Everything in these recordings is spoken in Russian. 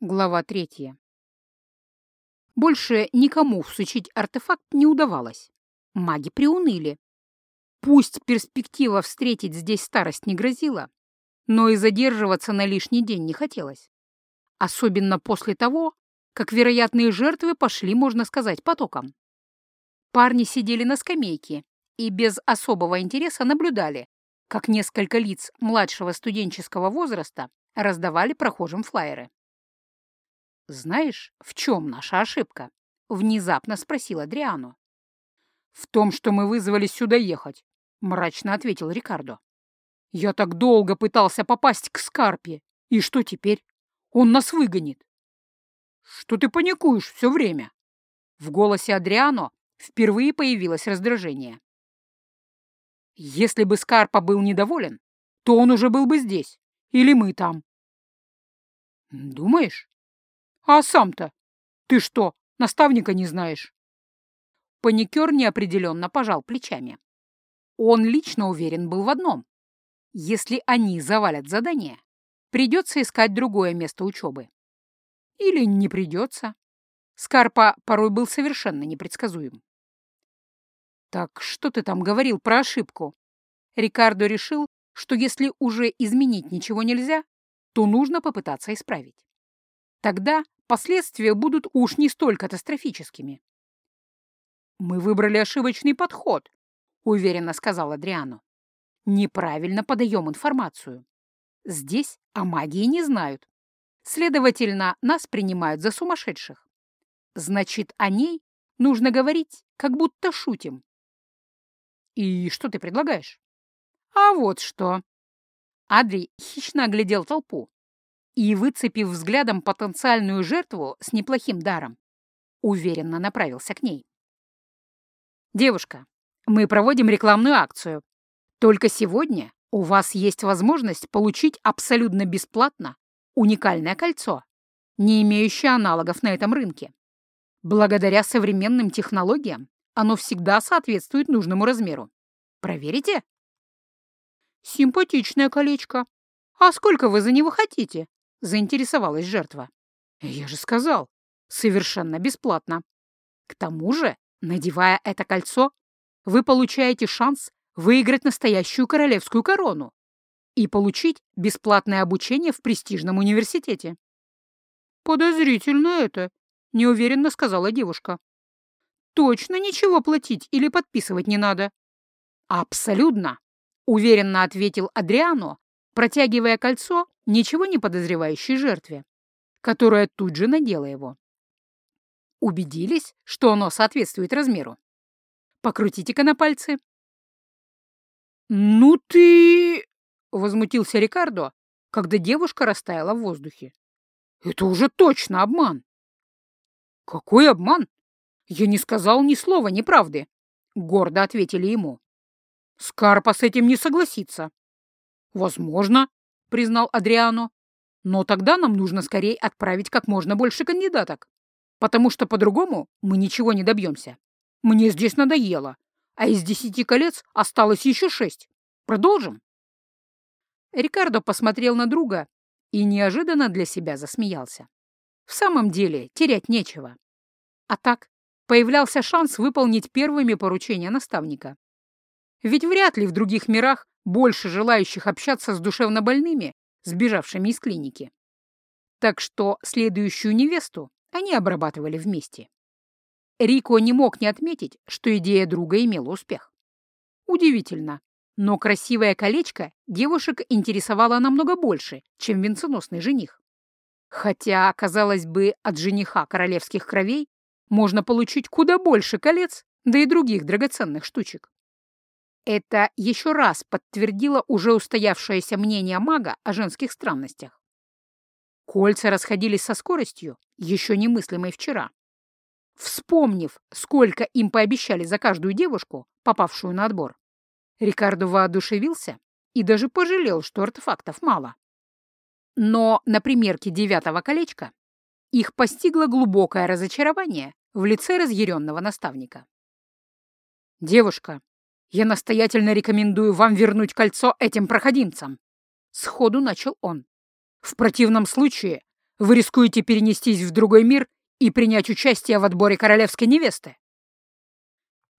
Глава третья. Больше никому всучить артефакт не удавалось. Маги приуныли. Пусть перспектива встретить здесь старость не грозила, но и задерживаться на лишний день не хотелось. Особенно после того, как вероятные жертвы пошли, можно сказать, потоком. Парни сидели на скамейке и без особого интереса наблюдали, как несколько лиц младшего студенческого возраста раздавали прохожим флаеры. «Знаешь, в чем наша ошибка?» — внезапно спросил Адриану. «В том, что мы вызвались сюда ехать», — мрачно ответил Рикардо. «Я так долго пытался попасть к Скарпе, и что теперь? Он нас выгонит». «Что ты паникуешь все время?» В голосе Адриано впервые появилось раздражение. «Если бы Скарпа был недоволен, то он уже был бы здесь, или мы там». «Думаешь?» «А сам-то? Ты что, наставника не знаешь?» Паникер неопределенно пожал плечами. Он лично уверен был в одном. Если они завалят задание, придется искать другое место учебы. Или не придется. Скарпа порой был совершенно непредсказуем. «Так что ты там говорил про ошибку?» Рикардо решил, что если уже изменить ничего нельзя, то нужно попытаться исправить. Тогда последствия будут уж не столь катастрофическими. «Мы выбрали ошибочный подход», — уверенно сказал Адриану. «Неправильно подаем информацию. Здесь о магии не знают. Следовательно, нас принимают за сумасшедших. Значит, о ней нужно говорить, как будто шутим». «И что ты предлагаешь?» «А вот что». Адри хищно оглядел толпу, и, выцепив взглядом потенциальную жертву с неплохим даром, уверенно направился к ней. «Девушка, мы проводим рекламную акцию. Только сегодня у вас есть возможность получить абсолютно бесплатно уникальное кольцо, не имеющее аналогов на этом рынке. Благодаря современным технологиям оно всегда соответствует нужному размеру. Проверите?» «Симпатичное колечко. А сколько вы за него хотите?» — заинтересовалась жертва. «Я же сказал, совершенно бесплатно. К тому же, надевая это кольцо, вы получаете шанс выиграть настоящую королевскую корону и получить бесплатное обучение в престижном университете». «Подозрительно это», — неуверенно сказала девушка. «Точно ничего платить или подписывать не надо?» «Абсолютно», — уверенно ответил Адриано, протягивая кольцо ничего не подозревающей жертве, которая тут же надела его. Убедились, что оно соответствует размеру? Покрутите-ка на пальцы. «Ну ты...» — возмутился Рикардо, когда девушка растаяла в воздухе. «Это уже точно обман!» «Какой обман? Я не сказал ни слова неправды!» — гордо ответили ему. «Скарпа с этим не согласится». «Возможно», — признал Адриано. «Но тогда нам нужно скорее отправить как можно больше кандидаток, потому что по-другому мы ничего не добьемся. Мне здесь надоело, а из десяти колец осталось еще шесть. Продолжим?» Рикардо посмотрел на друга и неожиданно для себя засмеялся. В самом деле терять нечего. А так появлялся шанс выполнить первыми поручения наставника. Ведь вряд ли в других мирах больше желающих общаться с душевнобольными, сбежавшими из клиники. Так что следующую невесту они обрабатывали вместе. Рико не мог не отметить, что идея друга имела успех. Удивительно, но красивое колечко девушек интересовало намного больше, чем венценосный жених. Хотя, казалось бы, от жениха королевских кровей можно получить куда больше колец, да и других драгоценных штучек. Это еще раз подтвердило уже устоявшееся мнение мага о женских странностях. Кольца расходились со скоростью, еще немыслимой вчера. Вспомнив, сколько им пообещали за каждую девушку, попавшую на отбор, Рикардо воодушевился и даже пожалел, что артефактов мало. Но на примерке девятого колечка их постигло глубокое разочарование в лице разъяренного наставника. «Девушка, я настоятельно рекомендую вам вернуть кольцо этим проходимцам. Сходу начал он. В противном случае вы рискуете перенестись в другой мир и принять участие в отборе королевской невесты.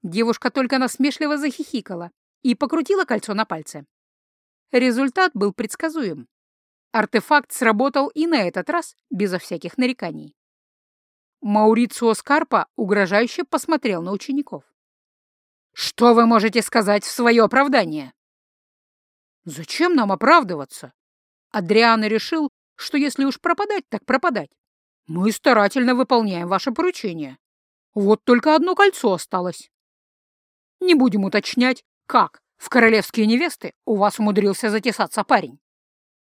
Девушка только насмешливо захихикала и покрутила кольцо на пальце. Результат был предсказуем. Артефакт сработал и на этот раз безо всяких нареканий. Маурицио Скарпа угрожающе посмотрел на учеников. «Что вы можете сказать в свое оправдание?» «Зачем нам оправдываться?» Адриано решил, что если уж пропадать, так пропадать. Мы старательно выполняем ваше поручение. Вот только одно кольцо осталось. Не будем уточнять, как в королевские невесты у вас умудрился затесаться парень.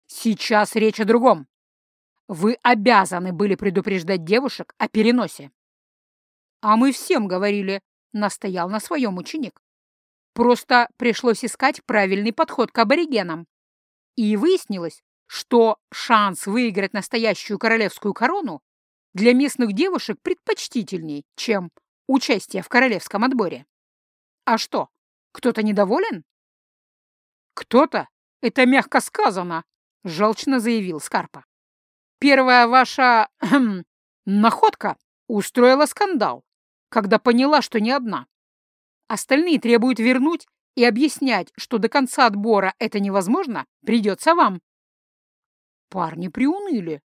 Сейчас речь о другом. Вы обязаны были предупреждать девушек о переносе. А мы всем говорили, настоял на своем ученик. Просто пришлось искать правильный подход к аборигенам. И выяснилось, что шанс выиграть настоящую королевскую корону для местных девушек предпочтительней, чем участие в королевском отборе. А что, кто-то недоволен? Кто-то? Это мягко сказано, желчно заявил Скарпа. Первая ваша находка устроила скандал, когда поняла, что не одна. Остальные требуют вернуть и объяснять, что до конца отбора это невозможно, придется вам. Парни приуныли.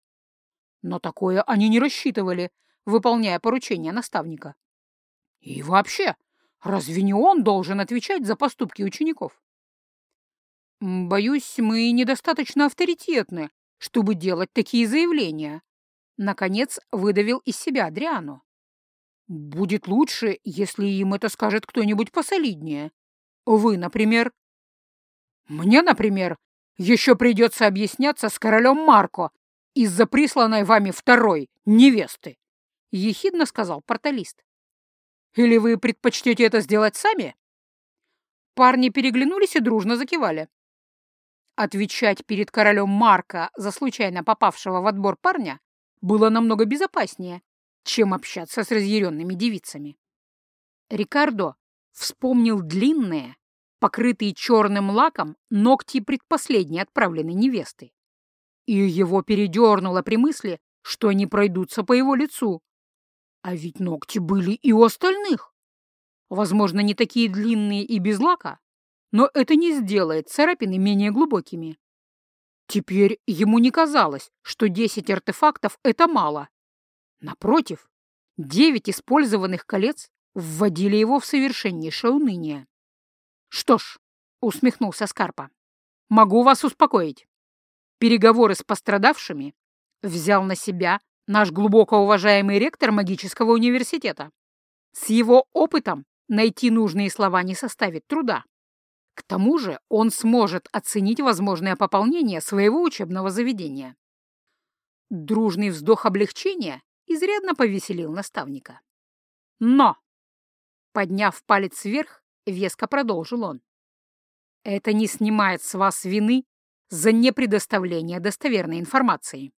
Но такое они не рассчитывали, выполняя поручения наставника. И вообще, разве не он должен отвечать за поступки учеников? Боюсь, мы недостаточно авторитетны, чтобы делать такие заявления. Наконец выдавил из себя Адриану. Будет лучше, если им это скажет кто-нибудь посолиднее. Вы, например. Мне, например, еще придется объясняться с королем Марко из-за присланной вами второй невесты, — ехидно сказал порталист. Или вы предпочтете это сделать сами? Парни переглянулись и дружно закивали. Отвечать перед королем Марка за случайно попавшего в отбор парня было намного безопаснее, чем общаться с разъяренными девицами. Рикардо вспомнил длинные, покрытые черным лаком ногти предпоследней отправленной невесты. И его передернуло при мысли, что они пройдутся по его лицу. А ведь ногти были и у остальных. Возможно, не такие длинные и без лака, но это не сделает царапины менее глубокими. Теперь ему не казалось, что десять артефактов — это мало. Напротив, девять использованных колец вводили его в совершеннейшее уныние. «Что ж», — усмехнулся Скарпа, — «могу вас успокоить. Переговоры с пострадавшими взял на себя наш глубоко уважаемый ректор магического университета. С его опытом найти нужные слова не составит труда. К тому же он сможет оценить возможное пополнение своего учебного заведения. Дружный вздох облегчения изрядно повеселил наставника. Но, подняв палец вверх, — веско продолжил он. «Это не снимает с вас вины за непредоставление достоверной информации.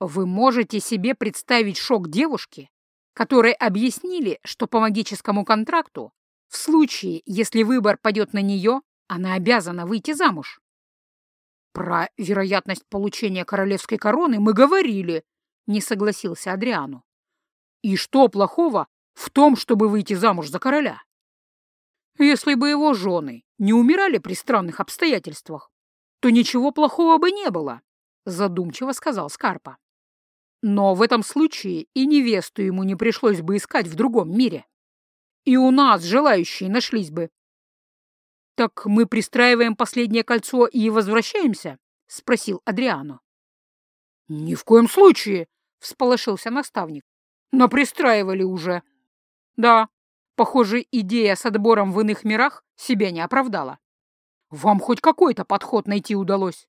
Вы можете себе представить шок девушки, которой объяснили, что по магическому контракту, в случае, если выбор падет на нее, она обязана выйти замуж. Про вероятность получения королевской короны мы говорили, не согласился Адриану. И что плохого в том, чтобы выйти замуж за короля? Если бы его жены не умирали при странных обстоятельствах, то ничего плохого бы не было, задумчиво сказал Скарпа. Но в этом случае и невесту ему не пришлось бы искать в другом мире. И у нас желающие нашлись бы. «Так мы пристраиваем последнее кольцо и возвращаемся?» — спросил Адриану. «Ни в коем случае!» — всполошился наставник. «Но пристраивали уже». «Да, Похоже, идея с отбором в иных мирах себя не оправдала. Вам хоть какой-то подход найти удалось.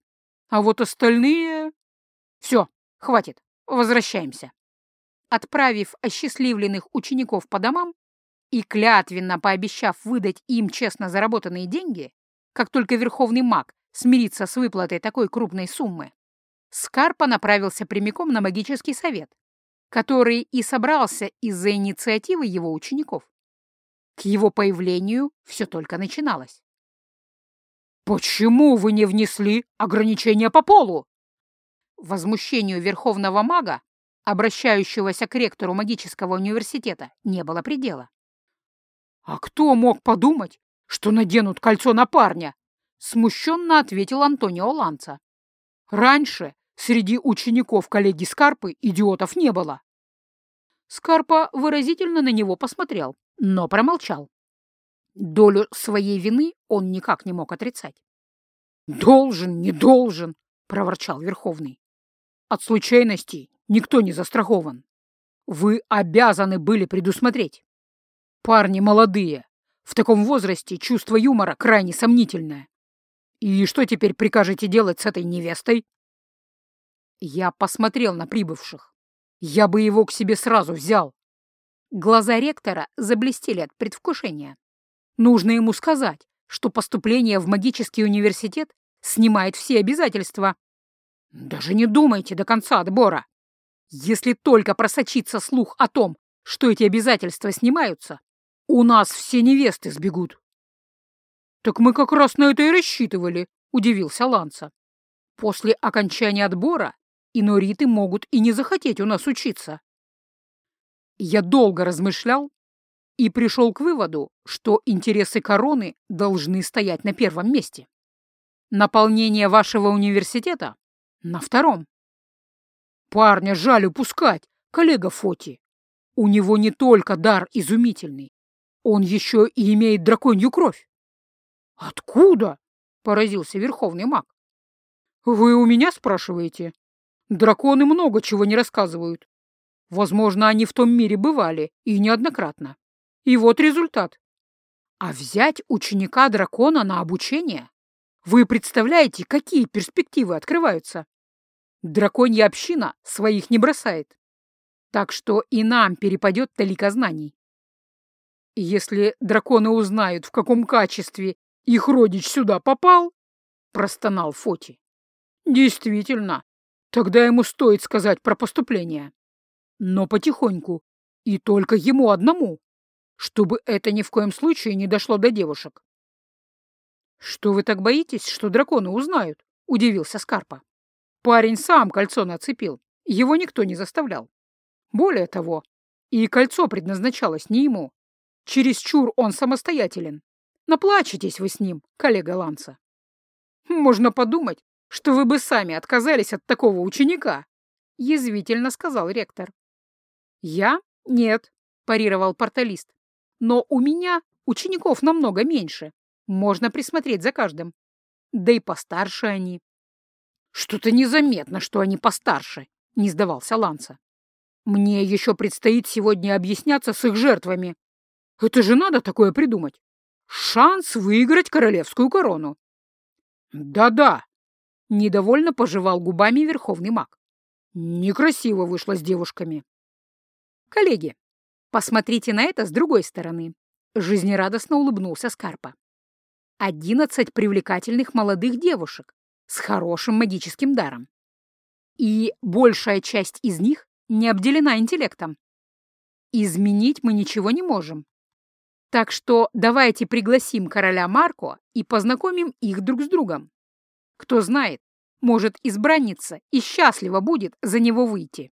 А вот остальные... Все, хватит, возвращаемся. Отправив осчастливленных учеников по домам и клятвенно пообещав выдать им честно заработанные деньги, как только верховный маг смирится с выплатой такой крупной суммы, Скарпа направился прямиком на магический совет, который и собрался из-за инициативы его учеников. К его появлению все только начиналось. «Почему вы не внесли ограничения по полу?» Возмущению верховного мага, обращающегося к ректору магического университета, не было предела. «А кто мог подумать, что наденут кольцо на парня?» — смущенно ответил Антонио Ланца. «Раньше среди учеников коллеги Скарпы идиотов не было». Скарпа выразительно на него посмотрел, но промолчал. Долю своей вины он никак не мог отрицать. «Должен, не должен!» — проворчал Верховный. «От случайностей никто не застрахован. Вы обязаны были предусмотреть. Парни молодые, в таком возрасте чувство юмора крайне сомнительное. И что теперь прикажете делать с этой невестой?» Я посмотрел на прибывших. Я бы его к себе сразу взял. Глаза ректора заблестели от предвкушения. Нужно ему сказать, что поступление в магический университет снимает все обязательства. Даже не думайте до конца отбора. Если только просочится слух о том, что эти обязательства снимаются, у нас все невесты сбегут. Так мы как раз на это и рассчитывали, удивился Ланца. После окончания отбора инориты могут и не захотеть у нас учиться. Я долго размышлял и пришел к выводу, что интересы короны должны стоять на первом месте. Наполнение вашего университета на втором. Парня жаль упускать, коллега Фоти. У него не только дар изумительный, он еще и имеет драконью кровь. Откуда? Поразился верховный маг. Вы у меня спрашиваете? Драконы много чего не рассказывают. Возможно, они в том мире бывали, и неоднократно. И вот результат. А взять ученика дракона на обучение? Вы представляете, какие перспективы открываются? Драконья община своих не бросает. Так что и нам перепадет талика знаний. Если драконы узнают, в каком качестве их родич сюда попал, простонал Фоти. Действительно, тогда ему стоит сказать про поступление. Но потихоньку, и только ему одному чтобы это ни в коем случае не дошло до девушек. «Что вы так боитесь, что драконы узнают?» — удивился Скарпа. «Парень сам кольцо нацепил, его никто не заставлял. Более того, и кольцо предназначалось не ему. Чересчур он самостоятелен. Наплачетесь вы с ним, коллега Ланса. Можно подумать, что вы бы сами отказались от такого ученика», — язвительно сказал ректор. «Я? Нет», — парировал порталист. Но у меня учеников намного меньше. Можно присмотреть за каждым. Да и постарше они. Что-то незаметно, что они постарше, не сдавался Ланца. Мне еще предстоит сегодня объясняться с их жертвами. Это же надо такое придумать. Шанс выиграть королевскую корону. Да-да, недовольно пожевал губами верховный маг. Некрасиво вышло с девушками. Коллеги, Посмотрите на это с другой стороны. Жизнерадостно улыбнулся Скарпа. Одиннадцать привлекательных молодых девушек с хорошим магическим даром. И большая часть из них не обделена интеллектом. Изменить мы ничего не можем. Так что давайте пригласим короля Марко и познакомим их друг с другом. Кто знает, может, избранница и счастливо будет за него выйти.